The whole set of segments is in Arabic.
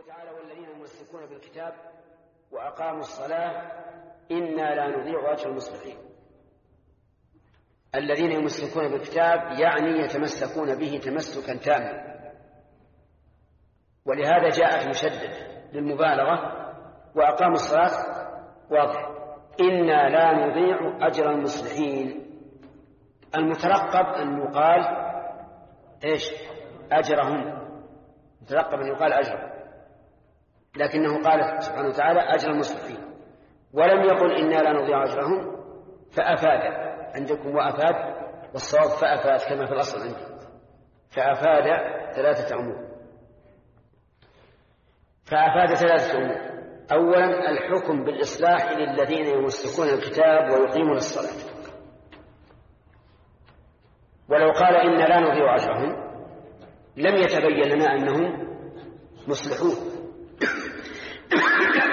قوله تعالى والذين يمسكون بالكتاب وأقاموا الصلاة إنا لا نضيع أجر المصلحين. الذين يمسكون بالكتاب يعني يتمسكون به تمسكا تاما. ولهذا جاءت مشدد للمبالغة وأقاموا الصلاة واضح. إنا لا نضيع أجر المصلحين. المترقب أن يقال إيش؟ أجرهم. مترقب أن يقال أجرهم. لكنه قال سبحانه وتعالى أجر المصلحين. ولم يقل إنا لا نضيع أجرهم فأفاد عندكم وأفاد والصواب فأفاد كما في الأصل عندي. فأفاد ثلاثة أمور. فأفاد ثلاثة أمور. أولا الحكم بالإصلاح للذين يمسكون الكتاب ويقيمون الصلاة. ولو قال إنا لا نضيع أجرهم لم يتبين لنا أنهم مصلحون.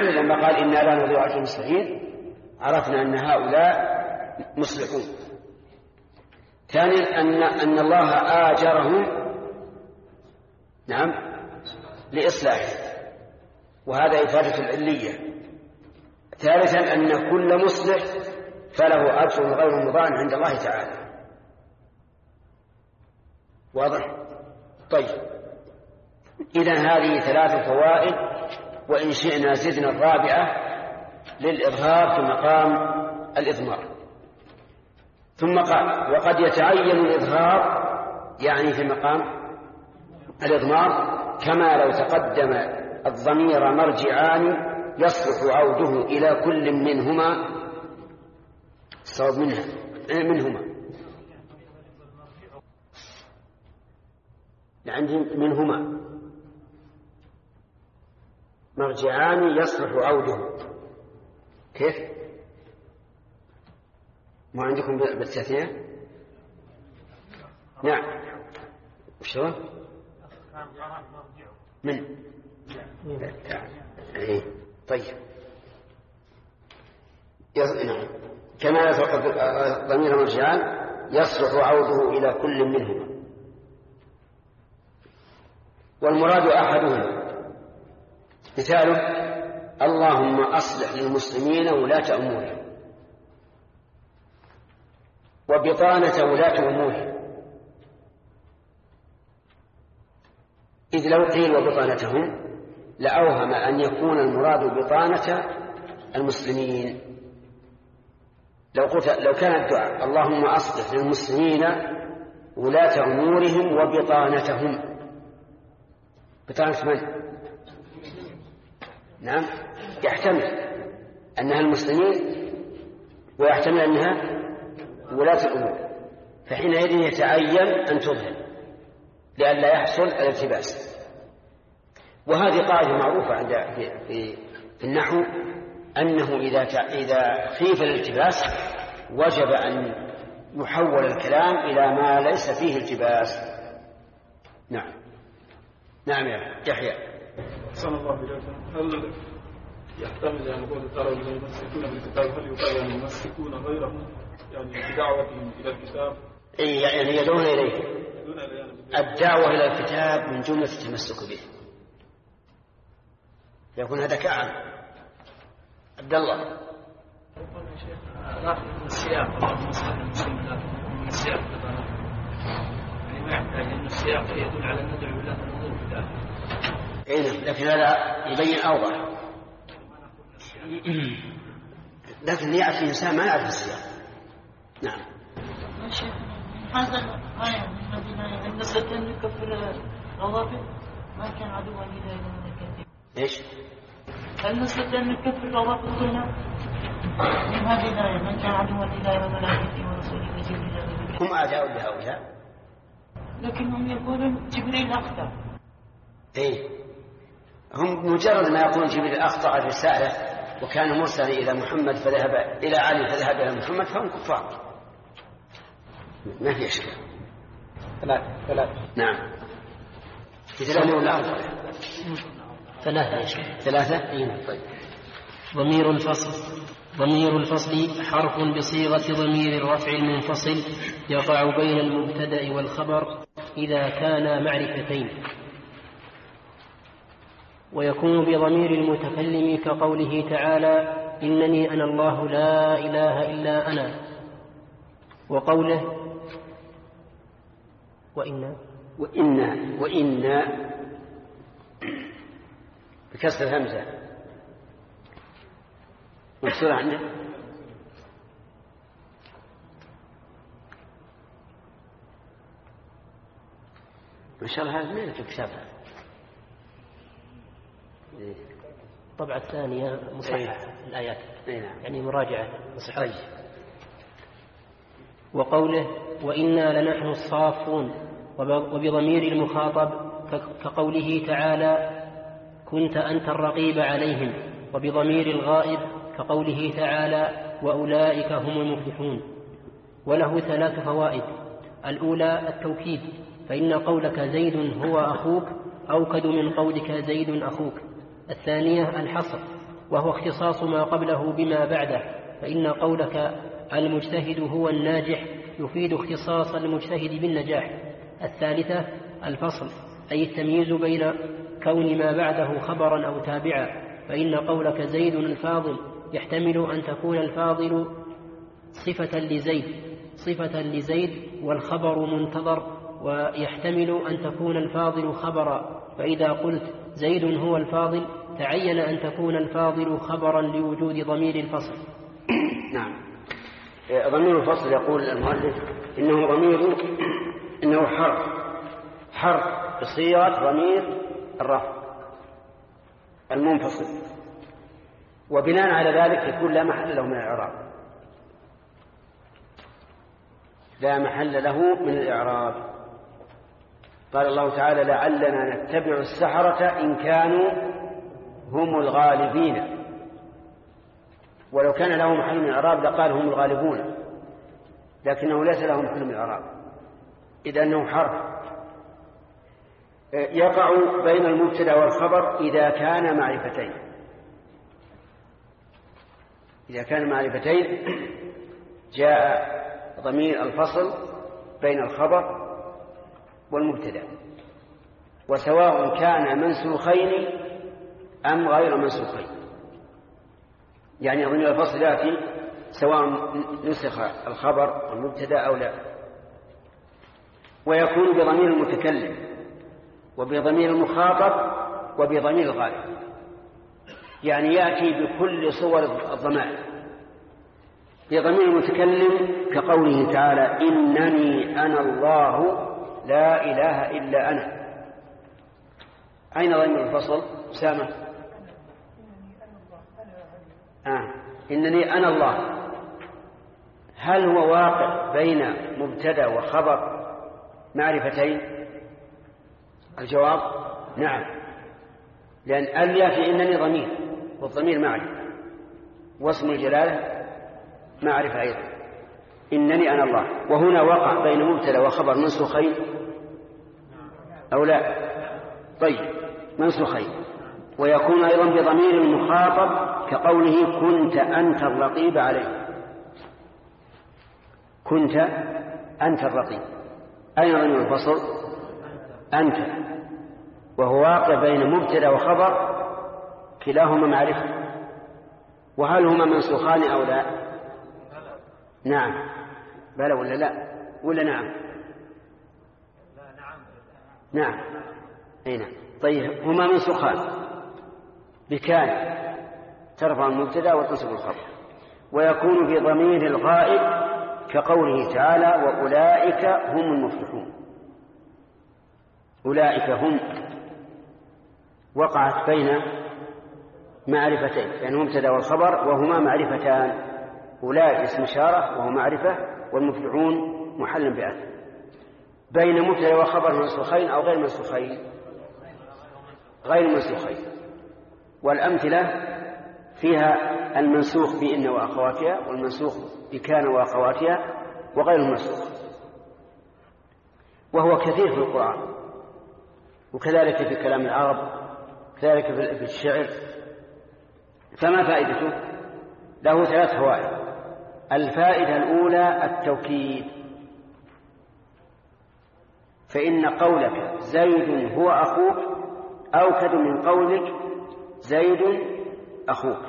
لما قال إنا لا نضيع أجر المصلحين عرفنا أن هؤلاء مصلحون. ثانيا أن أن الله آجرهم نعم لإصلاحه وهذا إفادة العلية. ثالثا أن كل مصلح فله أجر غير مضان عند الله تعالى. واضح؟ طيب. إذا هذه ثلاث فوائد. وإن شئنا زدنا الرابعة للإظهار في مقام الإضمار. ثم قال وقد يتعين الإظهار يعني في مقام الإضمار كما لو تقدم الضمير مرجعان يصلح عوده إلى كل منهما الصواب منها منهما. عندي منهما. مرجعان يصلح عوده كيف؟ ما عندكم بالتثنية نعم. شلون؟ من؟ إيه. طيب. نعم. كما يصلح ضمير مرجعان يصلح عوده إلى كل منهما. والمراد أحدهما. مثاله اللهم أصلح للمسلمين ولاة أمورهم. وبطانة ولاة أمورهم. إذ لو قيل وبطانتهم لأوهم أن يكون المراد بطانة المسلمين. لو قلت لو كان الدعاء اللهم أصلح للمسلمين ولاة أمورهم وبطانتهم. بطانة من؟ نعم. يحتمل أنها المسلمين ويحتمل أنها ولاة الأمور. فحينئذ يتعين أن تظهر لئلا يحصل الالتباس. وهذه قاعدة معروفة عند في, في, النحو أنه إذا إذا خيف الالتباس وجب أن يحول الكلام إلى ما ليس فيه التباس. نعم. نعم يا يحيى. صلى الله عليه وسلم. هل يحتمل يعني قول تعالى يمسكون بالكتاب هل يقال يعني يمسكون غيرهم؟ يعني بدعوتهم إلى الكتاب؟ إي يعني يدعون إليه. الدعوة إلى الكتاب من جملة التمسك به. يكون هذا كعب. عبد الله. من السياق. من السياق. يعني ما يحتاج ان السياق يدل على ان ندعو الله النظور في نعم لكن هذا يبين أوضح. لكن يعرف الإنسان ما يعرف السياق. نعم. هذا الآية من البداية أن يكفر الروافض ما كان عدوا لله وملائكته إيش؟ أن الشيطان يكفر الروافض كلها من هذه الآية من كان عدوا لله وملائكته ورسوله وجبريل هم أعداء لهؤلاء؟ لكنهم يقولون جبريل أخطأ. اي هم مجرد ما يقول جبريل أخطأ الرساله وكان مرسلا إلى محمد فذهب إلى علي فذهب إلى محمد فهم كفار. ما في أشكال؟ ثلاثة ثلاثة نعم. ثلاثة ولا أربعة؟ ثلاثة ثلاثة؟ أي نعم طيب ضمير الفصل. ضمير الفصل حرف بصيغة ضمير الرفع المنفصل يقع بين المبتدأ والخبر إذا كانا معرفتين. ويكون بضمير المتكلم كقوله تعالى إنني أنا الله لا إله إلا أنا. وقوله وإنا وإنا وإنا بكسر الهمزة. مكسورة عندك؟ ما شاء الله هذا ما في كتابها الطبعة الثانية مصحح إيه. الآيات. اي نعم. يعني مراجعة. مصحح طيب. وقوله وإنا لنحن الصافون وب- وبضمير المخاطب كقوله تعالى كنت أنت الرقيب عليهم. وبضمير الغائب كقوله تعالى وأولئك هم المفلحون. وله ثلاث فوائد. الأولى التوكيد فإن قولك زيد هو أخوك أوكد من قولك زيد أخوك. الثانية الحصر وهو اختصاص ما قبله بما بعده فإن قولك المجتهد هو الناجح يفيد اختصاص المجتهد بالنجاح. الثالثة الفصل أي التمييز بين كون ما بعده خبرا أو تابعا فإن قولك زيد الفاضل يحتمل أن تكون الفاضل صفة لزيد صفة لزيد والخبر منتظر ويحتمل أن تكون الفاضل خبرا فإذا قلت زيد هو الفاضل تعين أن تكون الفاضل خبرا لوجود ضمير الفصل. نعم. إيه، ضمير الفصل يقول المؤلف إنه ضمير إنه حرف حرف بصيغة ضمير الرفع المنفصل. وبناء على ذلك يكون لا محل له من الإعراب. لا محل له من الإعراب. قال الله تعالى لعلنا نتبع السحرة إن كانوا هم الغالبين. ولو كان له محل من الإعراب لقال هم الغالبون لكنه ليس له محل من الإعراب إذا أنه حرف يقع بين المبتدأ والخبر إذا كان معرفتين. إذا كان معرفتين جاء ضمير الفصل بين الخبر والمبتدا وسواء كان منسوخين أم غير منسوخين. يعني ضمير الفصل يأتي سواء نسخ الخبر والمبتدا أو لا. ويكون بضمير المتكلم وبضمير المخاطب وبضمير الغائب يعني يأتي بكل صور الضمائر بضمير المتكلم كقوله تعالى إنني أنا الله لا إله إلا أنا. أين ضمير الفصل؟ أسامة. آه. إنني أنا الله. هل هو واقع بين مبتدأ وخبر معرفتين؟ الجواب نعم. لأن أن يأتي إنني ضمير والضمير معرفة. واسم الجلالة معرفة أيضا. إنني أنا الله. وهنا وقع بين مبتدأ وخبر منسوخين أو لا؟ طيب منسوخين ويكون أيضا بضمير المخاطب كقوله كنت أنت الرقيب عليه. كنت أنت الرقيب. أين ضمير الفصل؟ أنت. وهو واقع بين مبتدأ وخبر كلاهما معرفة. وهل هما منسوخان أو لا؟ نعم. بلى ولا لا؟ ولا نعم؟ نعم. أي نعم. طيب هما منسوخان بكان ترفع المبتدأ وتنصب الخبر ويكون في ضمير الغائب كقوله تعالى وأولئك هم المفلحون. أولئك هم. وقعت بين معرفتين يعني مبتدأ والخبر وهما معرفتان. أولئك اسم إشارة وهو معرفة والمفلحون محل بأثر بين مبتدا وخبر منسوخين أو غير منسوخين. غير منسوخين. والأمثلة فيها المنسوخ بإن وأخواتها والمنسوخ بكان وأخواتها وغير المنسوخ. وهو كثير في القرآن. وكذلك في كلام العرب كذلك في الشعر. فما فائدته؟ له ثلاث فوائد. الفائدة الأولى التوكيد. فإن قولك زيد هو أخوك أوكد من قولك زيد أخوك.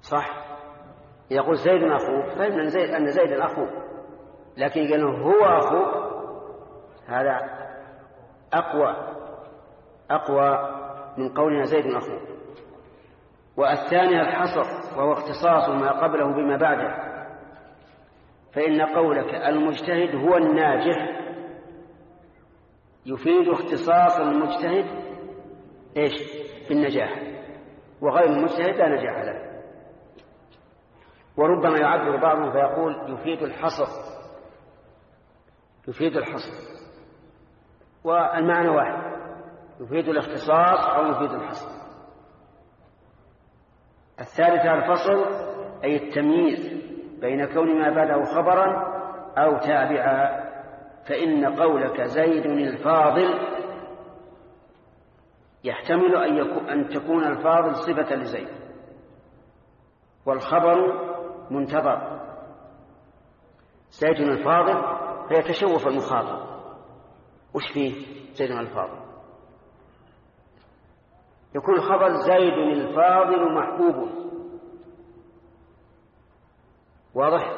صح؟ يقول زيد أخوك فإن زيد أن زيد أخوك. لكن قال هو أخوك هذا أقوى أقوى من قولنا زيد أخوك. والثاني الحصر وهو اختصاص ما قبله بما بعده. فإن قولك المجتهد هو الناجح يفيد اختصاص المجتهد إيش؟ بالنجاح. وغير المجتهد لا نجاح له. وربما يعبر بعضهم فيقول يفيد الحصر. يفيد الحصر. والمعنى واحد يفيد الاختصاص أو يفيد الحصر. الثالثة الفصل أي التمييز بين كون ما بعده خبرا أو تابعا. فإن قولك زيد الفاضل يحتمل أن, تكون الفاضل صفة لزيد. والخبر منتظر. زيد الفاضل فيتشوف المخاطب. وش فيه زيد الفاضل؟ يكون الخبر زيد الفاضل محبوب. واضح؟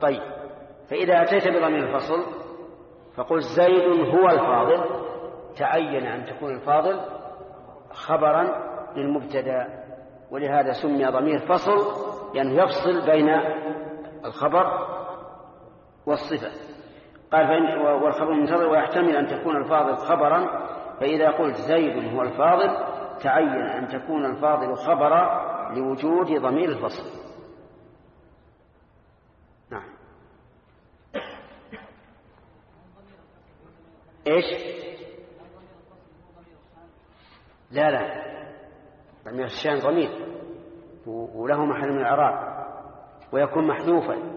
طيب. فإذا أتيت بضمير الفصل فقل زيد هو الفاضل. تعين أن تكون الفاضل خبرا للمبتدأ ولهذا سمي ضمير فصل لأنه يعني يفصل بين الخبر والصفة. قال فإن والخبر منتظر ويحتمل أن تكون الفاضل خبرا فإذا قلت زيد هو الفاضل تعين أن تكون الفاضل خبرا لوجود ضمير الفصل. نعم. إيش؟ لا لا. ضمير الشان ضمير. وله محل من الأعراب. ويكون محذوفا.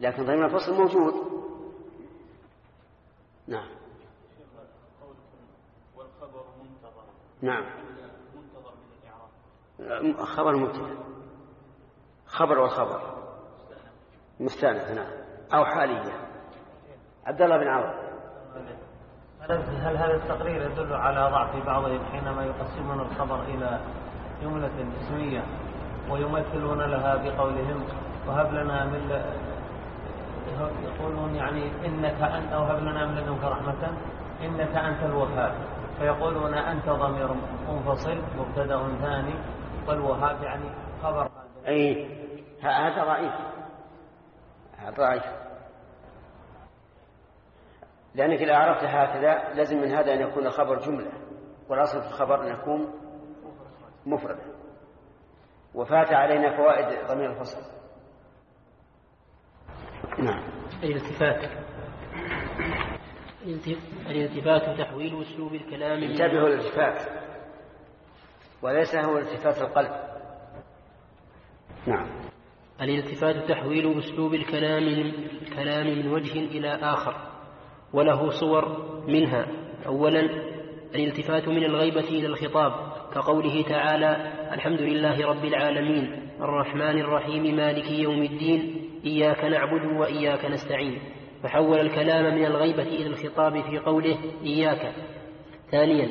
لكن ضمير الفصل موجود نعم والخبر منتظر نعم. خبر مبتدا خبر والخبر. مستأنف نعم. أو حالية. عبد الله بن عوض. هل هذا التقرير يدل على ضعف بعضهم حينما يقسمون الخبر إلى جملة اسمية ويمثلون لها بقولهم؟ وهب لنا من يقولون يعني إنك أنت أو هب لنا من لدنك رحمة. إنك أنت الوهاب. فيقولون أنت ضمير منفصل مبتدأ ثاني والوهاب يعني خبر. أي هذا ضعيف هذا ضعيف لأنك إذا عرفت هكذا لازم من هذا أن يكون الخبر جملة والأصل في الخبر أن يكون مفردا وفات علينا فوائد ضمير الفصل. نعم. الالتفات الالتفات تحويل أسلوب الكلام من- انتبهوا الالتفات. وليس هو التفات القلب. نعم. الالتفات تحويل أسلوب الكلام الكلام من وجه إلى آخر. وله صور منها. أولا الالتفات من الغيبة إلى الخطاب. كقوله تعالى الحمد لله رب العالمين. الرحمن الرحيم مالك يوم الدين. إياك نعبد وإياك نستعين. فحول الكلام من الغيبة إلى الخطاب في قوله إياك. ثانيا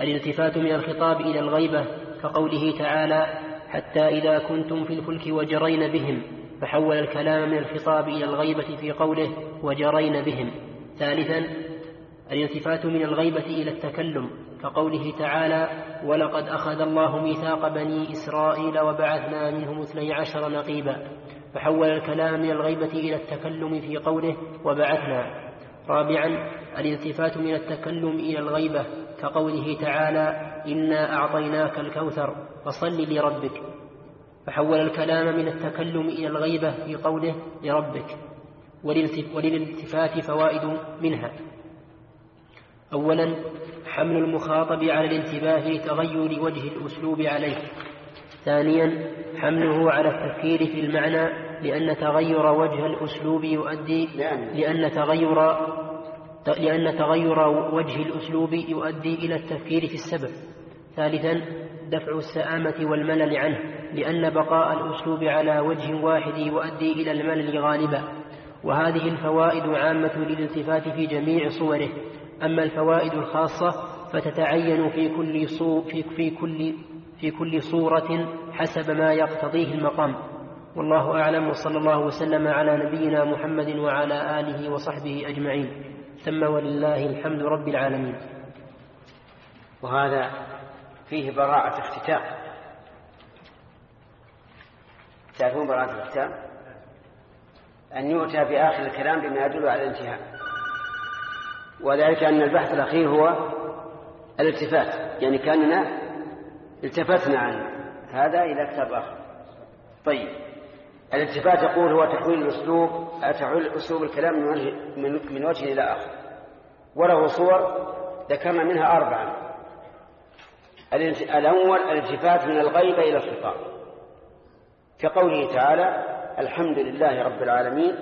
الالتفات من الخطاب إلى الغيبة كقوله تعالى حتى إذا كنتم في الفلك وجرين بهم. فحول الكلام من الخطاب إلى الغيبة في قوله وجرين بهم. ثالثا الالتفات من الغيبة إلى التكلم كقوله تعالى ولقد أخذ الله ميثاق بني إسرائيل وبعثنا منهم اثني عشر نقيبا. فحول الكلام من الغيبة إلى التكلم في قوله وبعثنا. رابعا الالتفات من التكلم إلى الغيبة كقوله تعالى إنا أعطيناك الكوثر فصل لربك. فحول الكلام من التكلم إلى الغيبة في قوله لربك. وللالتف- وللالتفات فوائد منها. أولا حمل المخاطب على الانتباه لتغير وجه الأسلوب عليه. ثانيا حمله على التفكير في المعنى لأن تغير وجه الأسلوب يؤدي لأن. لأن تغير لأن تغير وجه الأسلوب يؤدي إلى التفكير في السبب. ثالثا دفع السآمة والملل عنه لأن بقاء الأسلوب على وجه واحد يؤدي إلى الملل غالبا. وهذه الفوائد عامة للالتفات في جميع صوره. أما الفوائد الخاصة فتتعين في كل صو في, في كل في كل صورة حسب ما يقتضيه المقام. والله أعلم وصلى الله وسلم على نبينا محمد وعلى آله وصحبه أجمعين. ثم ولله الحمد رب العالمين. وهذا فيه براعة اختتام. تعرفون براعة الاختتام؟ أن يؤتى بآخر الكلام بما يدل على الانتهاء. وذلك أن البحث الأخير هو الالتفات يعني كأننا التفتنا عن هذا إلى كتاب آخر. طيب. الالتفات يقول هو تحويل الأسلوب تحويل أسلوب الكلام من وجه, من وجه إلى آخر. وله صور ذكرنا منها أربعة. الأول الالتفات من الغيبة إلى الخطاب كقوله تعالى الحمد لله رب العالمين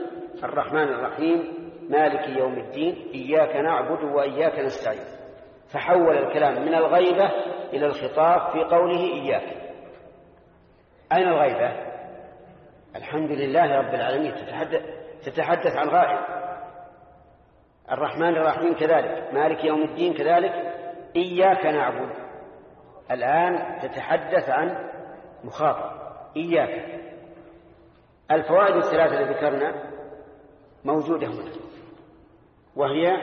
الرحمن الرحيم مالك يوم الدين إياك نعبد وإياك نستعين. فحول الكلام من الغيبة إلى الخطاب في قوله إياك. أين الغيبة؟ الحمد لله رب العالمين. تتحدث, تتحدث عن غائب. الرحمن الرحيم كذلك. مالك يوم الدين كذلك. إياك نعبد. الآن تتحدث عن مخاطب. إياك. الفوائد الثلاثة التي ذكرنا موجودة هنا. وهي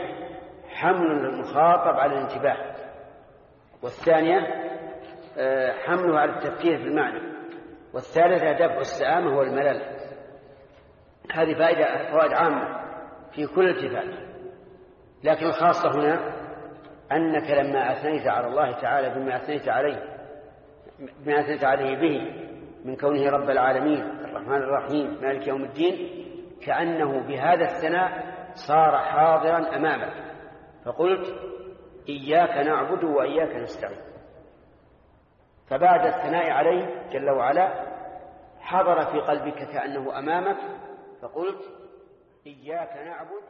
حمل المخاطب على الانتباه. والثانية آه، حمله على التفكير في المعنى. والثالثة دفع السآمة والملل هذه فائدة فوائد عامة في كل التفات لكن الخاصة هنا أنك لما أثنيت على الله تعالى بما أثنيت عليه بما أثنيت عليه به من كونه رب العالمين الرحمن الرحيم مالك يوم الدين كأنه بهذا الثناء صار حاضرا أمامك. فقلت إياك نعبد وإياك نستعين. فبعد الثناء عليه جل وعلا حضر في قلبك كأنه أمامك فقلت إياك نعبد